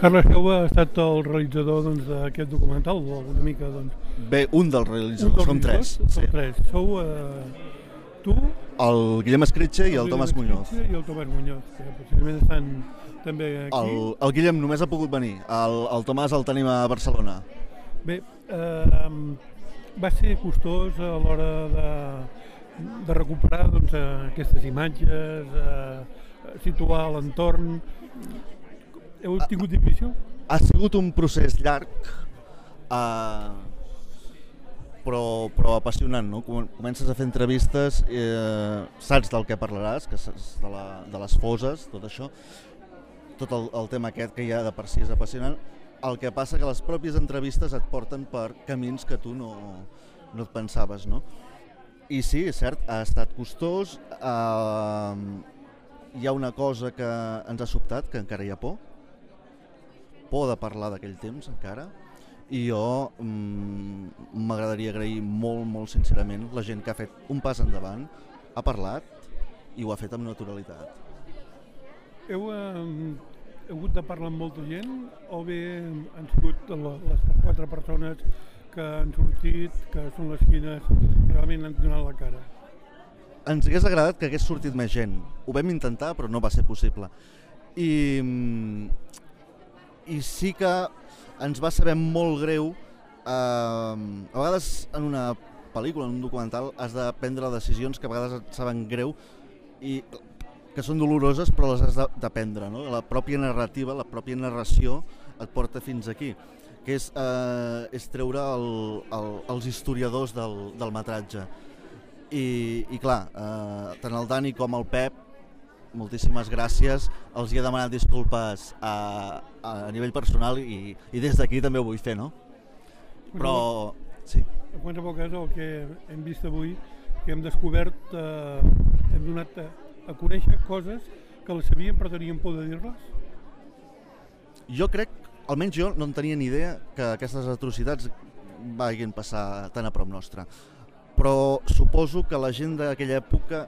Carles Jou ha estat el realitzador doncs, d'aquest doncs, documental, o una mica, doncs... Bé, un dels realitzadors, som tres. Sí. tres. Sou eh, tu... El Guillem Escritxe i el, el Tomàs Muñoz. I el Tomàs Muñoz, que possiblement estan també aquí. El, el Guillem només ha pogut venir, el, el Tomàs el tenim a Barcelona. Bé, eh, va ser costós a l'hora de, de recuperar doncs, aquestes imatges, eh, situar l'entorn, heu tingut difícil? Ha sigut un procés llarg, eh, però, però apassionant. No? Comences a fer entrevistes, eh, saps del que parlaràs, que de, la, de les foses, tot això, tot el, el tema aquest que ja de per si és apassionant, el que passa que les pròpies entrevistes et porten per camins que tu no, no et pensaves. No? I sí, és cert, ha estat costós, eh, hi ha una cosa que ens ha sobtat, que encara hi ha por, por de parlar d'aquell temps encara i jo mm, m'agradaria agrair molt, molt sincerament la gent que ha fet un pas endavant, ha parlat i ho ha fet amb naturalitat. Heu, eh, heu hagut de parlar amb molta gent o bé han sigut les quatre persones que han sortit, que són les quines realment han donat la cara? Ens hagués agradat que hagués sortit més gent. Ho vam intentar, però no va ser possible. I mm, i sí que ens va saber molt greu eh, a vegades en una pel·lícula, en un documental has de prendre decisions que a vegades et saben greu i que són doloroses però les has de, de prendre no? la pròpia narrativa, la pròpia narració et porta fins aquí que és, eh, és treure el, el, els historiadors del, del metratge i, i clar, eh, tant el Dani com el Pep moltíssimes gràcies. Els hi he demanat disculpes a, a nivell personal i, i des d'aquí també ho vull fer, no? Però, sí. En qualsevol cas, el que hem vist avui, que hem descobert, eh, hem donat a, a conèixer coses que les sabíem però teníem por de dir-les? Jo crec, almenys jo no en tenia ni idea que aquestes atrocitats vagin passar tan a prop nostre. Però suposo que la gent d'aquella època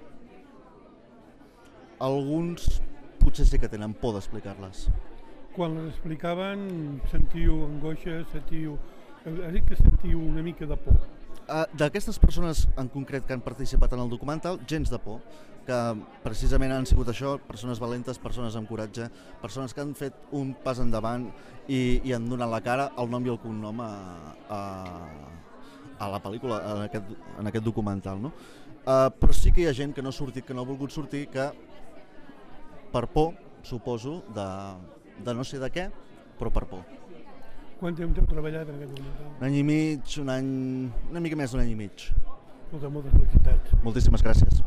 alguns potser sí que tenen por d'explicar-les. Quan les explicaven sentiu angoixa, sentiu... Has dit que sentiu una mica de por. Uh, D'aquestes persones en concret que han participat en el documental, gens de por, que precisament han sigut això, persones valentes, persones amb coratge, persones que han fet un pas endavant i, i han donat la cara, el nom i el cognom a, a, a la pel·lícula, en aquest, en aquest documental. No? Uh, però sí que hi ha gent que no ha sortit, que no ha volgut sortir, que per por, suposo, de, de no sé de què, però per por. Quant temps heu treballat en aquest documental? Un any i mig, un any... una mica més d'un any i mig. Moltes, moltes felicitats. Moltíssimes gràcies.